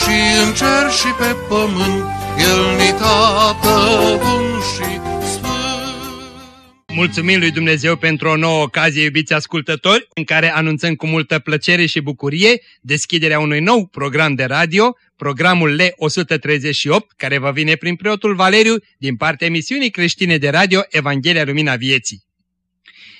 și în cer și pe pământ, El ni tată bun și Mulțumim lui Dumnezeu pentru o nouă ocazie, iubiți ascultători, în care anunțăm cu multă plăcere și bucurie deschiderea unui nou program de radio, programul L138, care va vine prin preotul Valeriu din partea emisiunii creștine de radio Evanghelia Lumina Vieții.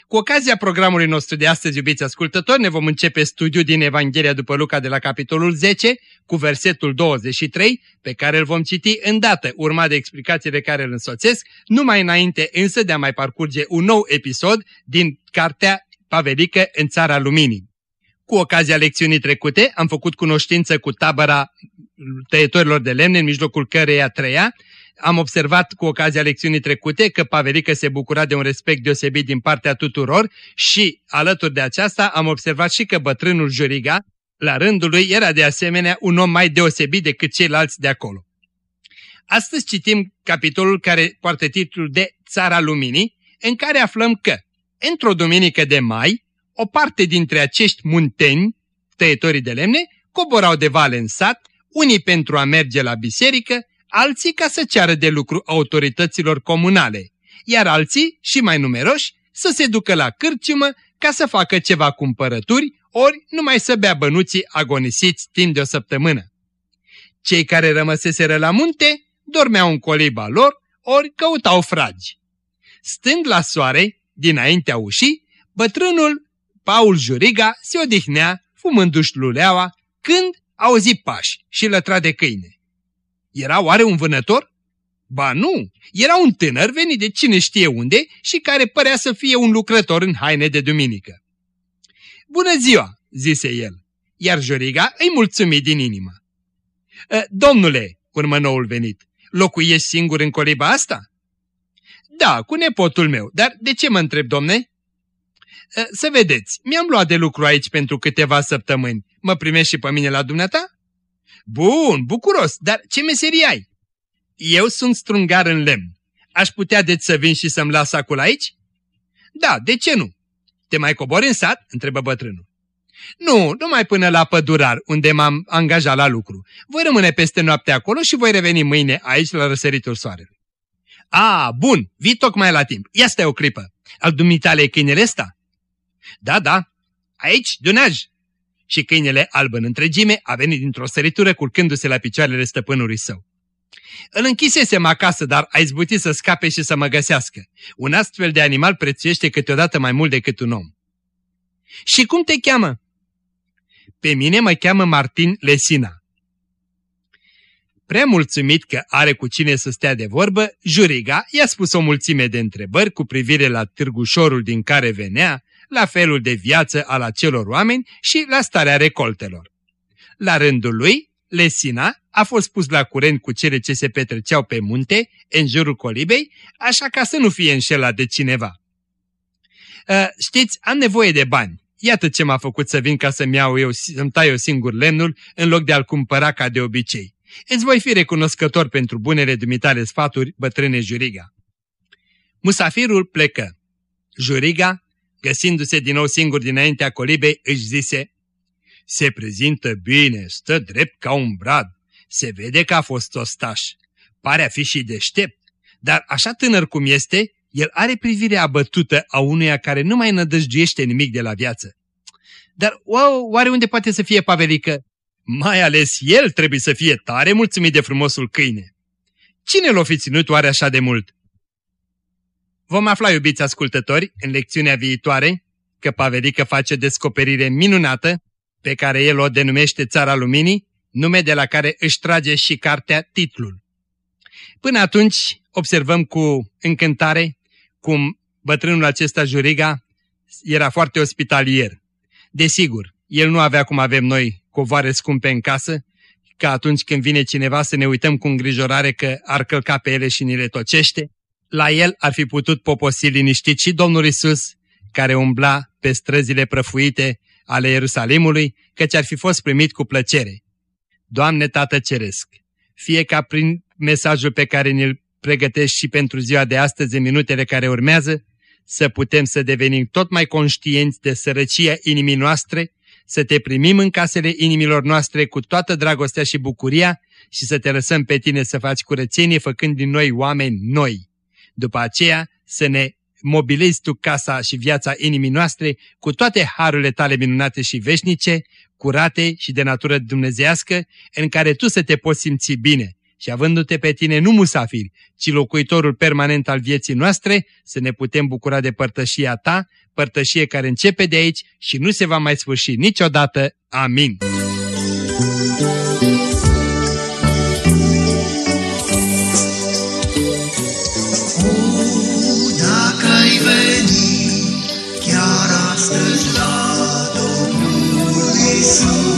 Cu ocazia programului nostru de astăzi, iubiți ascultători, ne vom începe studiul din Evanghelia după Luca de la capitolul 10, cu versetul 23, pe care îl vom citi îndată, urmat de explicațiile care îl însoțesc, numai înainte însă de a mai parcurge un nou episod din cartea Pavelică în Țara Luminii. Cu ocazia lecțiunii trecute am făcut cunoștință cu tabăra tăietorilor de lemne în mijlocul căreia trăia am observat cu ocazia lecțiunii trecute că Pavelică se bucura de un respect deosebit din partea tuturor și, alături de aceasta, am observat și că bătrânul Juriga, la rândul lui, era de asemenea un om mai deosebit decât ceilalți de acolo. Astăzi citim capitolul care poartă titlul de Țara Luminii, în care aflăm că, într-o duminică de mai, o parte dintre acești munteni, tăietorii de lemne, coborau de vale în sat, unii pentru a merge la biserică, alții ca să ceară de lucru autorităților comunale, iar alții, și mai numeroși, să se ducă la cârciumă ca să facă ceva cumpărături, ori numai să bea bănuții agonisiți timp de o săptămână. Cei care rămăseseră la munte dormeau în coliba lor, ori căutau fragi. Stând la soare, dinaintea ușii, bătrânul Paul Juriga se odihnea, fumându-și luleaua, când auzi pași și lătra de câine. Era oare un vânător? Ba nu, era un tânăr venit de cine știe unde și care părea să fie un lucrător în haine de duminică. Bună ziua, zise el, iar Joriga îi mulțumi din inimă. Ă, domnule, urmă noul venit, locuiești singur în coliba asta? Da, cu nepotul meu, dar de ce mă întreb, domne? Ă, să vedeți, mi-am luat de lucru aici pentru câteva săptămâni. Mă primești și pe mine la dumneata? Bun, bucuros, dar ce meserie ai? Eu sunt strungar în lemn. Aș putea deci să vin și să-mi las acul aici? Da, de ce nu? Te mai cobori în sat? întrebă bătrânul. Nu, numai până la pădurar, unde m-am angajat la lucru. Voi rămâne peste noapte acolo și voi reveni mâine aici la răsăritul soarelui. A, bun, vii tocmai la timp. Ia stai o clipă. Al dumitale e câinele ăsta? Da, da. Aici, dunaj, și câinele alb în întregime a venit dintr-o săritură culcându-se la picioarele stăpânului său. Îl închisesem acasă, dar a izbutit să scape și să mă găsească. Un astfel de animal prețuiește câteodată mai mult decât un om. Și cum te cheamă? Pe mine mă cheamă Martin Lesina. Prea mulțumit că are cu cine să stea de vorbă, Juriga i-a spus o mulțime de întrebări cu privire la târgușorul din care venea, la felul de viață al acelor oameni și la starea recoltelor. La rândul lui, Lesina a fost pus la curent cu cele ce se petreceau pe munte, în jurul colibei, așa ca să nu fie înșelat de cineva. Uh, știți, am nevoie de bani. Iată ce m-a făcut să vin ca să-mi iau eu, să-mi tai eu singur lemnul, în loc de a-l cumpăra ca de obicei. Îți voi fi recunoscător pentru bunele dumitale sfaturi, bătrâne Juriga. Musafirul plecă. Juriga găsindu-se din nou singur dinaintea colibei, își zise, Se prezintă bine, stă drept ca un brad, se vede că a fost ostaș, pare a fi și deștept, dar așa tânăr cum este, el are privirea abătută a unuia care nu mai nădăjduiește nimic de la viață. Dar wow, oare unde poate să fie Pavelică? Mai ales el trebuie să fie tare mulțumit de frumosul câine. Cine l-o fi ținut oare așa de mult? Vom afla, iubiți ascultători, în lecțiunea viitoare, că Pavelică face descoperire minunată, pe care el o denumește Țara Luminii, nume de la care își trage și cartea titlul. Până atunci, observăm cu încântare cum bătrânul acesta, Juriga, era foarte ospitalier. Desigur, el nu avea cum avem noi covoare scumpe în casă, că atunci când vine cineva să ne uităm cu îngrijorare că ar călca pe ele și ni le tocește, la el ar fi putut poposi liniștit și Domnul Isus, care umbla pe străzile prăfuite ale Ierusalimului, căci ar fi fost primit cu plăcere. Doamne Tată Ceresc, fie ca prin mesajul pe care ne-l pregătești și pentru ziua de astăzi, în minutele care urmează, să putem să devenim tot mai conștienți de sărăcia inimii noastre, să te primim în casele inimilor noastre cu toată dragostea și bucuria și să te lăsăm pe tine să faci curățenie făcând din noi oameni noi. După aceea să ne mobilezi tu casa și viața inimii noastre cu toate harurile tale minunate și veșnice, curate și de natură dumnezească, în care tu să te poți simți bine și avându-te pe tine nu musafiri, ci locuitorul permanent al vieții noastre, să ne putem bucura de părtășia ta, părtășie care începe de aici și nu se va mai sfârși niciodată. Amin. Ceea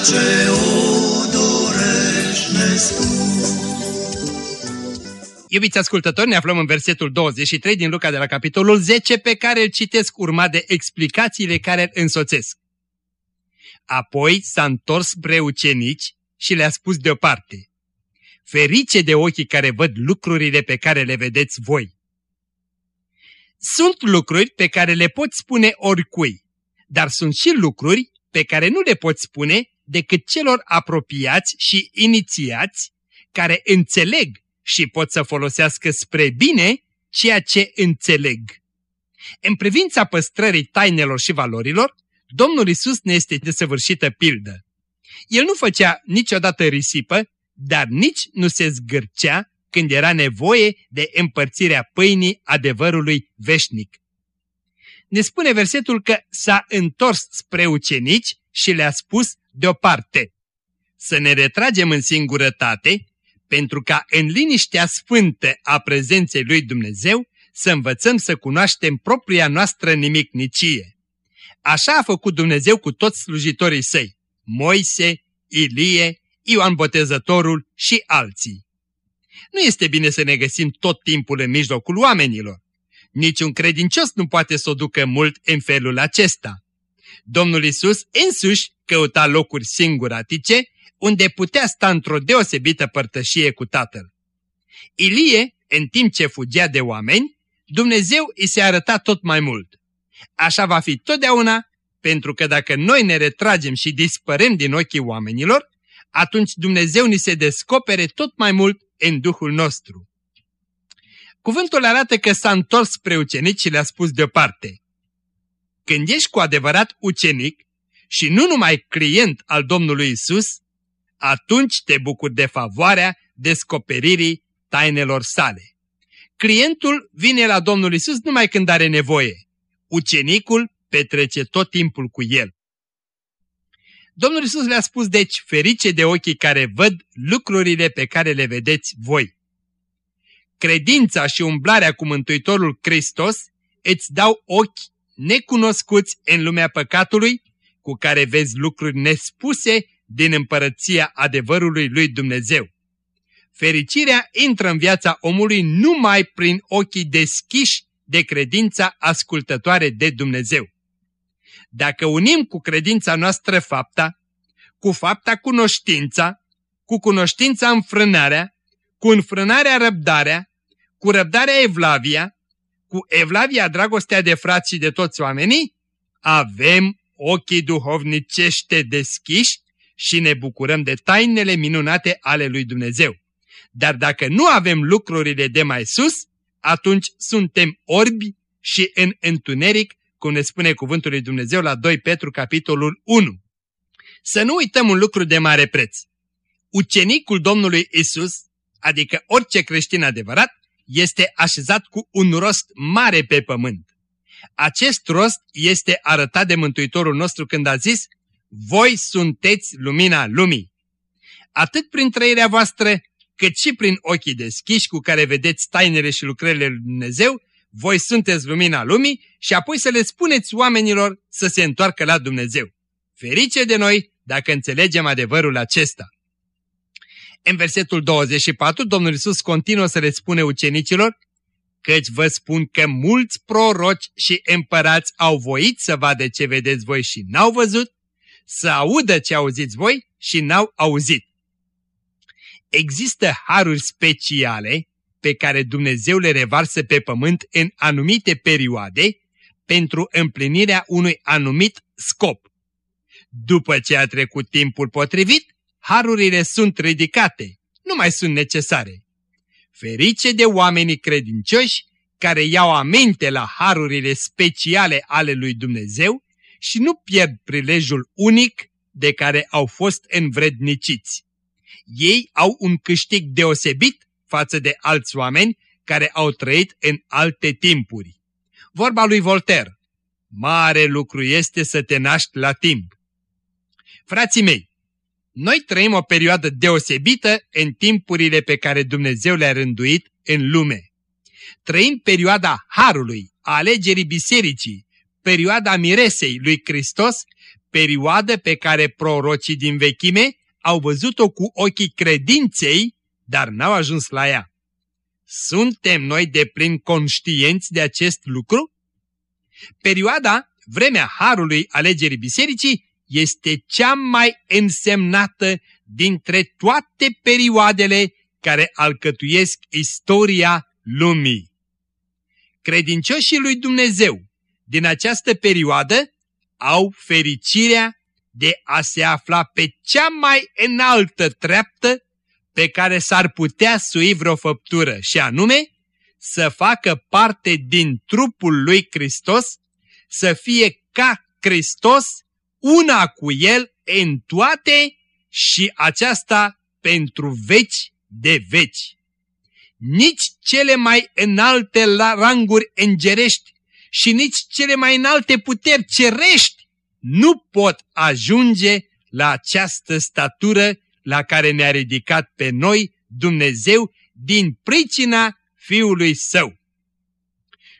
pacea ce o dorești nespus. Iubiți ascultători, ne aflăm în versetul 23 din Luca de la capitolul 10 pe care îl citesc urmat de explicațiile care îl însoțesc. Apoi s-a întors spre ucenici și le-a spus deoparte, Ferice de ochii care văd lucrurile pe care le vedeți voi. Sunt lucruri pe care le poți spune oricui, dar sunt și lucruri pe care nu le poți spune decât celor apropiați și inițiați, care înțeleg și pot să folosească spre bine ceea ce înțeleg. În privința păstrării tainelor și valorilor, Domnul Isus ne este desăvârșită pildă. El nu făcea niciodată risipă, dar nici nu se zgârcea când era nevoie de împărțirea pâinii adevărului veșnic. Ne spune versetul că s-a întors spre ucenici și le-a spus deoparte să ne retragem în singurătate pentru ca în liniștea sfântă a prezenței lui Dumnezeu să învățăm să cunoaștem propria noastră nimicnicie. Așa a făcut Dumnezeu cu toți slujitorii săi, Moise, Ilie, Ioan Botezătorul și alții. Nu este bine să ne găsim tot timpul în mijlocul oamenilor. Niciun credincios nu poate să o ducă mult în felul acesta. Domnul Isus însuși căuta locuri singuratice unde putea sta într-o deosebită părtășie cu Tatăl. Ilie, în timp ce fugea de oameni, Dumnezeu îi se arăta tot mai mult. Așa va fi totdeauna, pentru că dacă noi ne retragem și dispărem din ochii oamenilor, atunci Dumnezeu ni se descopere tot mai mult în Duhul nostru. Cuvântul arată că s-a întors spre ucenici și le-a spus deoparte. Când ești cu adevărat ucenic și nu numai client al Domnului Isus, atunci te bucuri de favoarea descoperirii tainelor sale. Clientul vine la Domnul Isus numai când are nevoie. Ucenicul petrece tot timpul cu el. Domnul Isus le-a spus deci, ferice de ochii care văd lucrurile pe care le vedeți voi. Credința și umblarea cu Mântuitorul Hristos îți dau ochi necunoscuți în lumea păcatului, cu care vezi lucruri nespuse din împărăția adevărului lui Dumnezeu. Fericirea intră în viața omului numai prin ochii deschiși de credința ascultătoare de Dumnezeu. Dacă unim cu credința noastră fapta, cu fapta cunoștința, cu cunoștința înfrânarea, cu înfrânarea răbdarea, cu răbdarea evlavia, cu evlavia dragostea de frați și de toți oamenii, avem ochii duhovnicește deschiși și ne bucurăm de tainele minunate ale lui Dumnezeu. Dar dacă nu avem lucrurile de mai sus, atunci suntem orbi și în întuneric cum ne spune cuvântul lui Dumnezeu la 2 Petru, capitolul 1. Să nu uităm un lucru de mare preț. Ucenicul Domnului Isus, adică orice creștin adevărat, este așezat cu un rost mare pe pământ. Acest rost este arătat de Mântuitorul nostru când a zis, Voi sunteți lumina lumii. Atât prin trăirea voastră, cât și prin ochii deschiși cu care vedeți tainele și lucrările lui Dumnezeu, voi sunteți lumina lumii și apoi să le spuneți oamenilor să se întoarcă la Dumnezeu. Ferice de noi dacă înțelegem adevărul acesta. În versetul 24, Domnul Iisus continuă să le spune ucenicilor, căci vă spun că mulți proroci și împărați au voit să vadă ce vedeți voi și n-au văzut, să audă ce auziți voi și n-au auzit. Există haruri speciale pe care Dumnezeu le revarsă pe pământ în anumite perioade pentru împlinirea unui anumit scop. După ce a trecut timpul potrivit, harurile sunt ridicate, nu mai sunt necesare. Ferice de oamenii credincioși care iau aminte la harurile speciale ale lui Dumnezeu și nu pierd prilejul unic de care au fost învredniciți. Ei au un câștig deosebit față de alți oameni care au trăit în alte timpuri. Vorba lui Voltaire, mare lucru este să te naști la timp. Frații mei, noi trăim o perioadă deosebită în timpurile pe care Dumnezeu le-a rânduit în lume. Trăim perioada Harului, a alegerii bisericii, perioada miresei lui Hristos, perioadă pe care prorocii din vechime au văzut-o cu ochii credinței, dar n-au ajuns la ea. Suntem noi de plin conștienți de acest lucru? Perioada, vremea Harului alegerii bisericii, este cea mai însemnată dintre toate perioadele care alcătuiesc istoria lumii. Credincioșii lui Dumnezeu din această perioadă au fericirea de a se afla pe cea mai înaltă treaptă pe care s-ar putea sui vreo făptură și anume să facă parte din trupul lui Hristos, să fie ca Hristos una cu El în toate și aceasta pentru veci de veci. Nici cele mai înalte la ranguri îngerești și nici cele mai înalte puteri cerești nu pot ajunge la această statură la care ne-a ridicat pe noi Dumnezeu din pricina Fiului Său.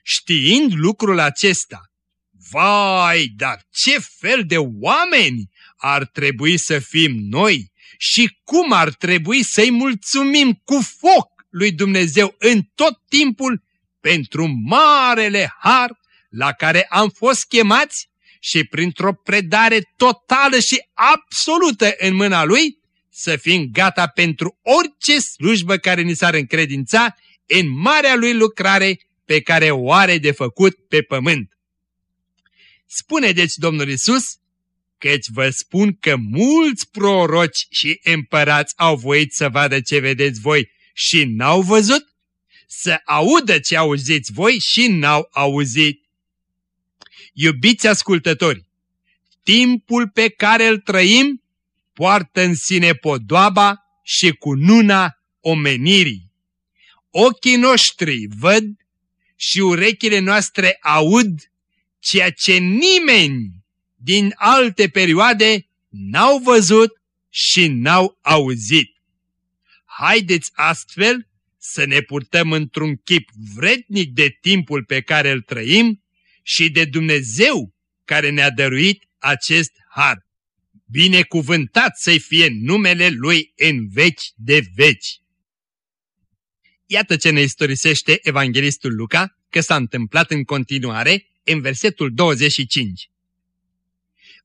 Știind lucrul acesta, Vai, dar ce fel de oameni ar trebui să fim noi și cum ar trebui să-i mulțumim cu foc lui Dumnezeu în tot timpul pentru marele har la care am fost chemați și printr-o predare totală și absolută în mâna Lui, să fim gata pentru orice slujbă care ni s-ar încredința în marea Lui lucrare pe care o are de făcut pe pământ. Spune deci Domnul Isus, căci vă spun că mulți proroci și împărați au voit să vadă ce vedeți voi și n-au văzut, să audă ce auziți voi și n-au auzit. Iubiți ascultători, timpul pe care îl trăim poartă în sine podoaba și cu nuna omenirii. Ochii noștri văd și urechile noastre aud ceea ce nimeni din alte perioade n-au văzut și n-au auzit. Haideți astfel să ne purtăm într-un chip vrednic de timpul pe care îl trăim și de Dumnezeu care ne-a dăruit acest har. Binecuvântat să-i fie numele Lui în veci de veci. Iată ce ne istorisește Evanghelistul Luca că s-a întâmplat în continuare în versetul 25.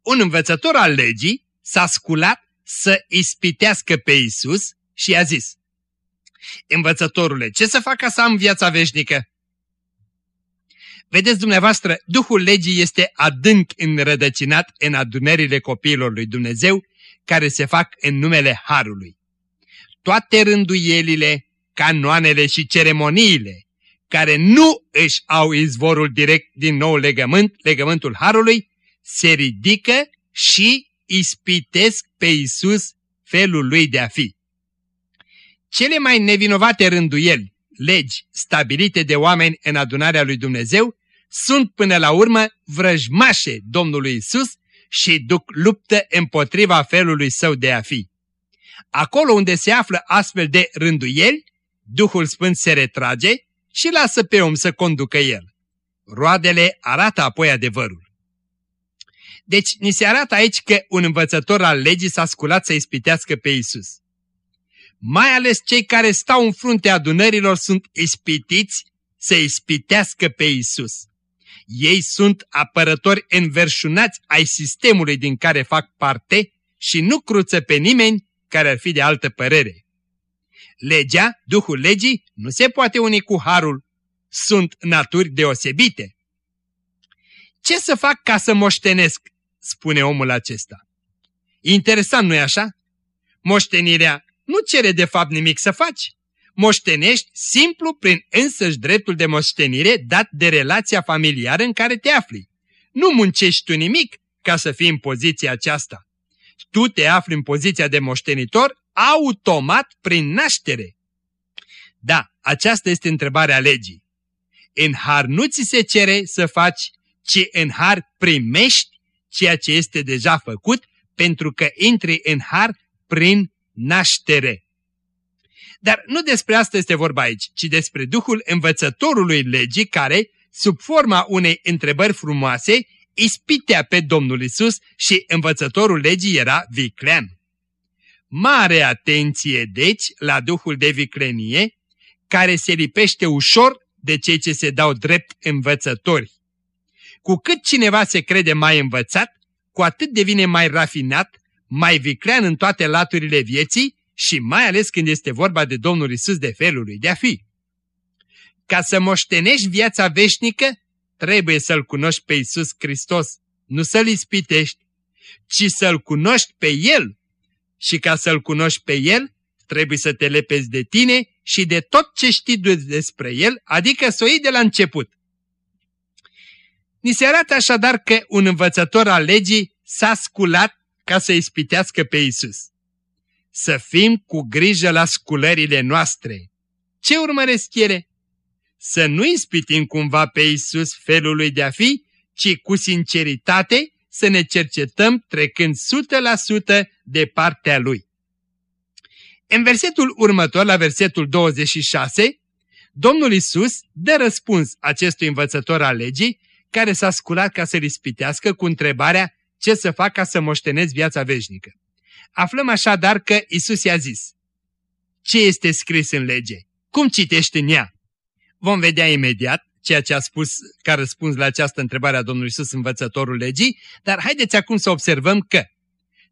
Un învățător al legii s-a sculat să ispitească pe Isus și a zis, Învățătorule, ce să fac ca să am viața veșnică? Vedeți dumneavoastră, Duhul legii este adânc înrădăcinat în adunările copiilor lui Dumnezeu care se fac în numele Harului. Toate rânduielile, canoanele și ceremoniile care nu își au izvorul direct din nou legământ, legământul Harului, se ridică și ispitesc pe Isus felul lui de a fi. Cele mai nevinovate rânduieli, legi stabilite de oameni în adunarea lui Dumnezeu, sunt până la urmă vrăjmașe Domnului Isus și duc luptă împotriva felului său de a fi. Acolo unde se află astfel de rânduieli, Duhul Sfânt se retrage și lasă pe om să conducă el. Roadele arată apoi adevărul. Deci, ni se arată aici că un învățător al legii s-a sculat să ispitească pe Isus. Mai ales cei care stau în fruntea adunărilor sunt ispitiți să ispitească pe Isus. Ei sunt apărători înverșunați ai sistemului din care fac parte și nu cruță pe nimeni care ar fi de altă părere. Legea, Duhul legii, nu se poate uni cu Harul. Sunt naturi deosebite. Ce să fac ca să moștenesc? spune omul acesta. Interesant, nu-i așa? Moștenirea nu cere de fapt nimic să faci. Moștenești simplu prin însăși dreptul de moștenire dat de relația familiară în care te afli. Nu muncești tu nimic ca să fii în poziția aceasta. Tu te afli în poziția de moștenitor automat prin naștere. Da, aceasta este întrebarea legii. În har nu ți se cere să faci, ci în har primești ceea ce este deja făcut, pentru că intri în har prin naștere. Dar nu despre asta este vorba aici, ci despre Duhul învățătorului legii care, sub forma unei întrebări frumoase, ispitea pe Domnul Isus și învățătorul legii era viclean. Mare atenție, deci, la Duhul de viclenie, care se lipește ușor de cei ce se dau drept învățători. Cu cât cineva se crede mai învățat, cu atât devine mai rafinat, mai viclean în toate laturile vieții și mai ales când este vorba de Domnul Isus de felul lui de a fi. Ca să moștenești viața veșnică, trebuie să-L cunoști pe Isus Hristos, nu să-L ispitești, ci să-L cunoști pe El. Și ca să-L cunoști pe El, trebuie să te lepezi de tine și de tot ce știi despre El, adică să o iei de la început. Ni se arată așadar că un învățător al legii s-a sculat ca să ispitească pe Isus. Să fim cu grijă la sculările noastre. Ce urmăresc ele? Să nu ispitim cumva pe Isus felul lui de a fi, ci cu sinceritate să ne cercetăm trecând 100% de partea Lui. În versetul următor, la versetul 26, Domnul Isus dă răspuns acestui învățător al legii care s-a sculat ca să-l ispitească cu întrebarea ce să fac ca să moștenesc viața veșnică. Aflăm așadar că Isus i-a zis, ce este scris în lege? Cum citești în ea? Vom vedea imediat ceea ce a spus ca răspuns la această întrebare a Domnului Isus învățătorul legii, dar haideți acum să observăm că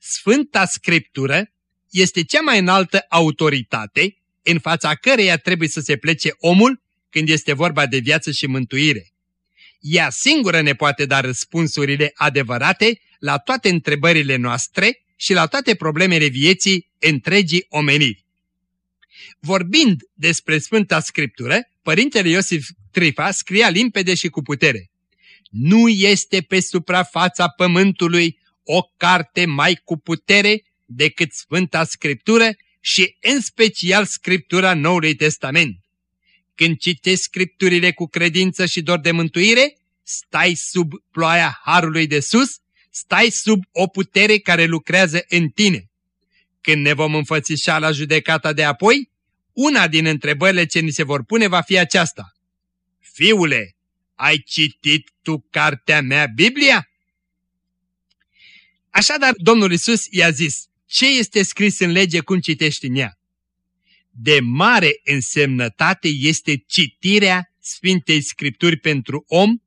Sfânta Scriptură este cea mai înaltă autoritate în fața căreia trebuie să se plece omul când este vorba de viață și mântuire. Ea singură ne poate da răspunsurile adevărate la toate întrebările noastre și la toate problemele vieții întregii omeniri. Vorbind despre Sfânta Scriptură, Părintele Iosif Trifa scria limpede și cu putere. Nu este pe suprafața pământului o carte mai cu putere decât Sfânta Scriptură și în special Scriptura Noului Testament. Când citești Scripturile cu credință și dor de mântuire, stai sub ploaia Harului de sus stai sub o putere care lucrează în tine. Când ne vom înfățișa la judecata de apoi, una din întrebările ce ni se vor pune va fi aceasta. Fiule, ai citit tu cartea mea, Biblia? Așadar, Domnul Isus i-a zis, ce este scris în lege, cum citești în ea? De mare însemnătate este citirea Sfintei Scripturi pentru om,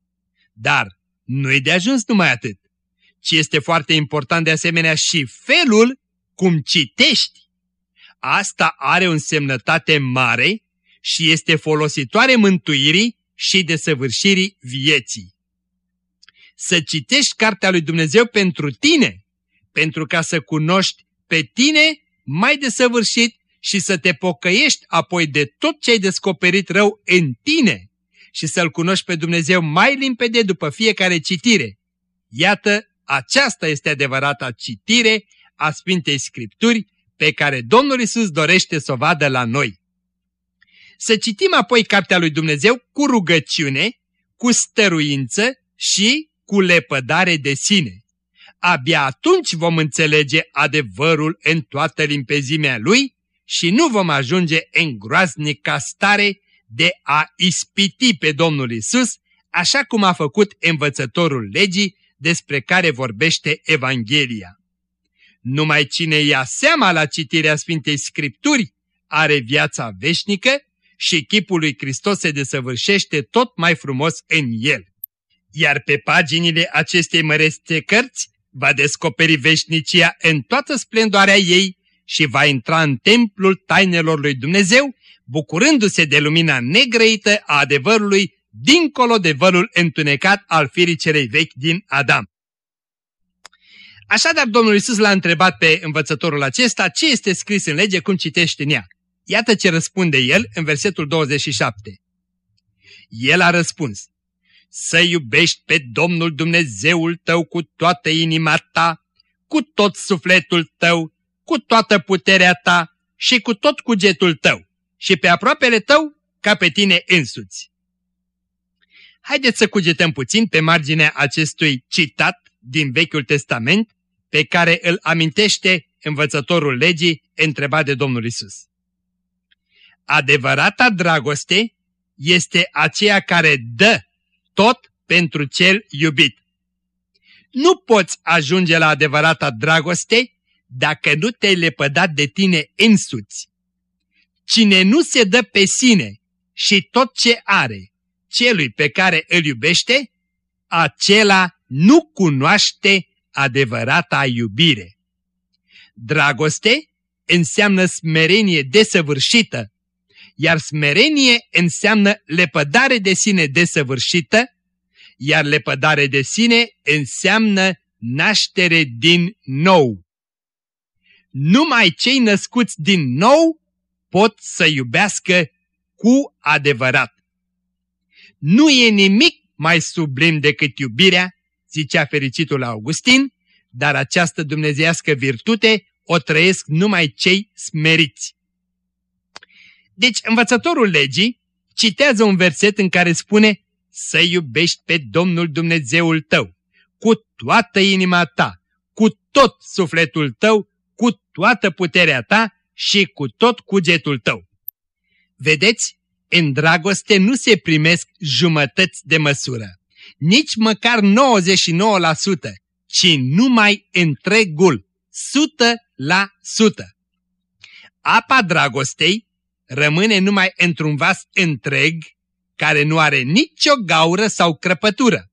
dar nu-i de ajuns numai atât ci este foarte important de asemenea și felul cum citești. Asta are o însemnătate mare și este folositoare mântuirii și desăvârșirii vieții. Să citești Cartea lui Dumnezeu pentru tine, pentru ca să cunoști pe tine mai desăvârșit și să te pocăiești apoi de tot ce ai descoperit rău în tine, și să-L cunoști pe Dumnezeu mai limpede după fiecare citire. Iată, aceasta este adevărata citire a Sfintei Scripturi pe care Domnul Isus dorește să o vadă la noi. Să citim apoi Cartea lui Dumnezeu cu rugăciune, cu stăruință și cu lepădare de sine. Abia atunci vom înțelege adevărul în toată limpezimea lui și nu vom ajunge în groaznica stare de a ispiti pe Domnul Isus, așa cum a făcut învățătorul legii despre care vorbește Evanghelia. Numai cine ia seama la citirea Sfintei Scripturi are viața veșnică și chipul lui Hristos se desăvârșește tot mai frumos în el. Iar pe paginile acestei mărețe cărți va descoperi veșnicia în toată splendoarea ei și va intra în templul tainelor lui Dumnezeu, bucurându-se de lumina negrăită a adevărului dincolo de vălul întunecat al firii celei vechi din Adam. Așadar, Domnul Isus l-a întrebat pe învățătorul acesta ce este scris în lege, cum citește în ea. Iată ce răspunde el în versetul 27. El a răspuns, să iubești pe Domnul Dumnezeul tău cu toată inima ta, cu tot sufletul tău, cu toată puterea ta și cu tot cugetul tău și pe aproapele tău ca pe tine însuți. Haideți să cugetăm puțin pe marginea acestui citat din Vechiul Testament pe care îl amintește învățătorul legii întrebat de Domnul Isus. Adevărata dragoste este aceea care dă tot pentru cel iubit. Nu poți ajunge la adevărata dragoste dacă nu te-ai lepădat de tine însuți. Cine nu se dă pe sine și tot ce are celui pe care îl iubește, acela nu cunoaște adevărata iubire. Dragoste înseamnă smerenie desăvârșită, iar smerenie înseamnă lepădare de sine desăvârșită, iar lepădare de sine înseamnă naștere din nou. Numai cei născuți din nou pot să iubească cu adevărat. Nu e nimic mai sublim decât iubirea, zicea fericitul Augustin, dar această dumnezeiască virtute o trăiesc numai cei smeriți. Deci învățătorul legii citează un verset în care spune să iubești pe Domnul Dumnezeul tău cu toată inima ta, cu tot sufletul tău, cu toată puterea ta și cu tot cugetul tău. Vedeți, în dragoste nu se primesc jumătăți de măsură, nici măcar 99%, ci numai întregul, 100%. Apa dragostei rămâne numai într-un vas întreg, care nu are nicio gaură sau crăpătură.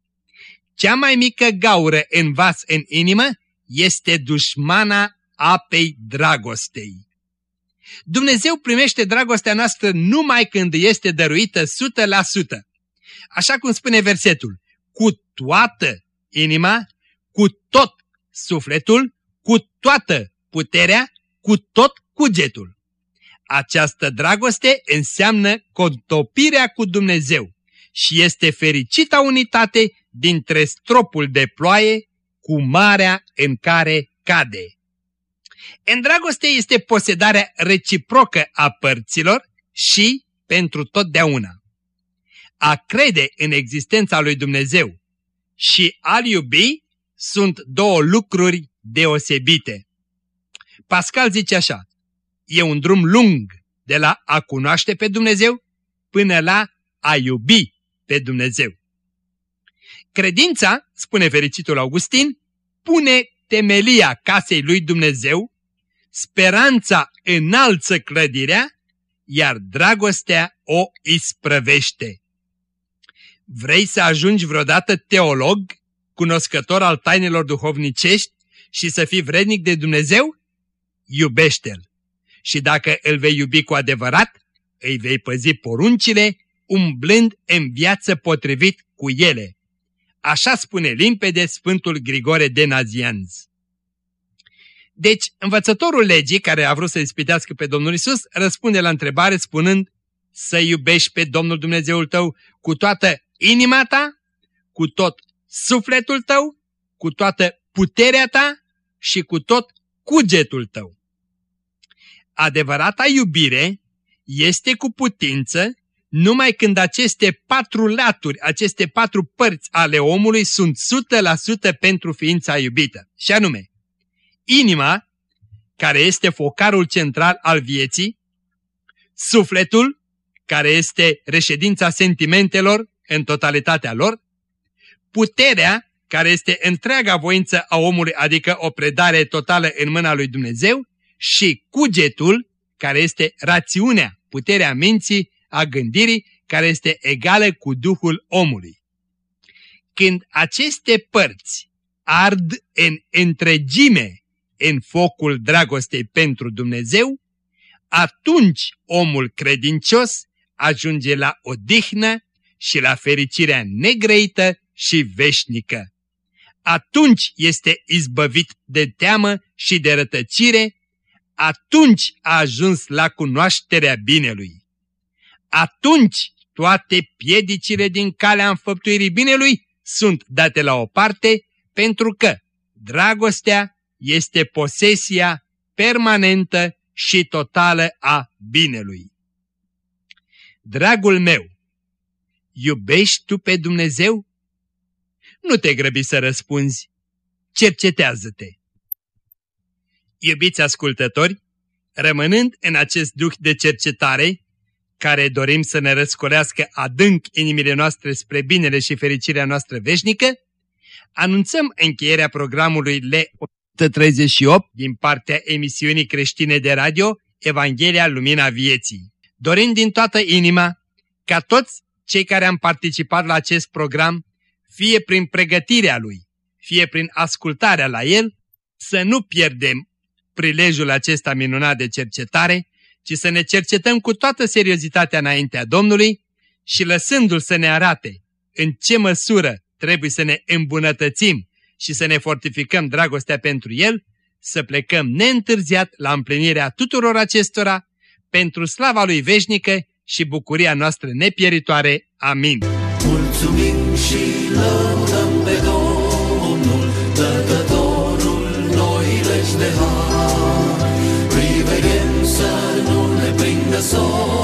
Cea mai mică gaură în vas în inimă este dușmana apei dragostei. Dumnezeu primește dragostea noastră numai când este dăruită 100%. Așa cum spune versetul, cu toată inima, cu tot sufletul, cu toată puterea, cu tot cugetul. Această dragoste înseamnă contopirea cu Dumnezeu și este fericita unitate dintre stropul de ploaie cu marea în care cade. În dragoste este posedarea reciprocă a părților și pentru totdeauna. A crede în existența lui Dumnezeu și a iubi sunt două lucruri deosebite. Pascal zice așa, e un drum lung de la a cunoaște pe Dumnezeu până la a iubi pe Dumnezeu. Credința, spune fericitul Augustin, pune temelia casei lui Dumnezeu speranța înalță clădirea, iar dragostea o isprăvește. Vrei să ajungi vreodată teolog, cunoscător al tainelor duhovnicești și să fii vrednic de Dumnezeu? Iubește-L. Și dacă îl vei iubi cu adevărat, îi vei păzi poruncile, umblând în viață potrivit cu ele. Așa spune limpede Sfântul Grigore de Nazianz. Deci, învățătorul legii, care a vrut să ispitească pe Domnul Isus, răspunde la întrebare spunând să iubești pe Domnul Dumnezeul tău cu toată inima ta, cu tot sufletul tău, cu toată puterea ta și cu tot cugetul tău. Adevărata iubire este cu putință numai când aceste patru laturi, aceste patru părți ale omului sunt 100% pentru ființa iubită. Și anume, inima, care este focarul central al vieții, sufletul, care este reședința sentimentelor în totalitatea lor, puterea, care este întreaga voință a omului, adică o predare totală în mâna lui Dumnezeu, și cugetul, care este rațiunea, puterea minții, a gândirii, care este egală cu Duhul omului. Când aceste părți ard în întregime în focul dragostei pentru Dumnezeu, atunci omul credincios ajunge la odihnă și la fericirea negreită și veșnică. Atunci este izbăvit de teamă și de rătăcire, atunci a ajuns la cunoașterea binelui. Atunci toate piedicile din calea înfăptuirii binelui sunt date la o parte pentru că dragostea este posesia permanentă și totală a binelui. Dragul meu, iubești tu pe Dumnezeu? Nu te grăbi să răspunzi, cercetează-te. Iubiți ascultători, rămânând în acest duh de cercetare, care dorim să ne răscolească adânc inimile noastre spre binele și fericirea noastră veșnică, anunțăm încheierea programului L138 din partea emisiunii creștine de radio Evanghelia Lumina Vieții. Dorind din toată inima ca toți cei care am participat la acest program, fie prin pregătirea lui, fie prin ascultarea la el, să nu pierdem prilejul acesta minunat de cercetare, ci să ne cercetăm cu toată seriozitatea înaintea Domnului și lăsându-L să ne arate în ce măsură trebuie să ne îmbunătățim și să ne fortificăm dragostea pentru El, să plecăm neîntârziat la împlinirea tuturor acestora pentru slava Lui veșnică și bucuria noastră nepieritoare. Amin. Mulțumim și lăudăm pe Domnul, dătătorul legi de har. sou.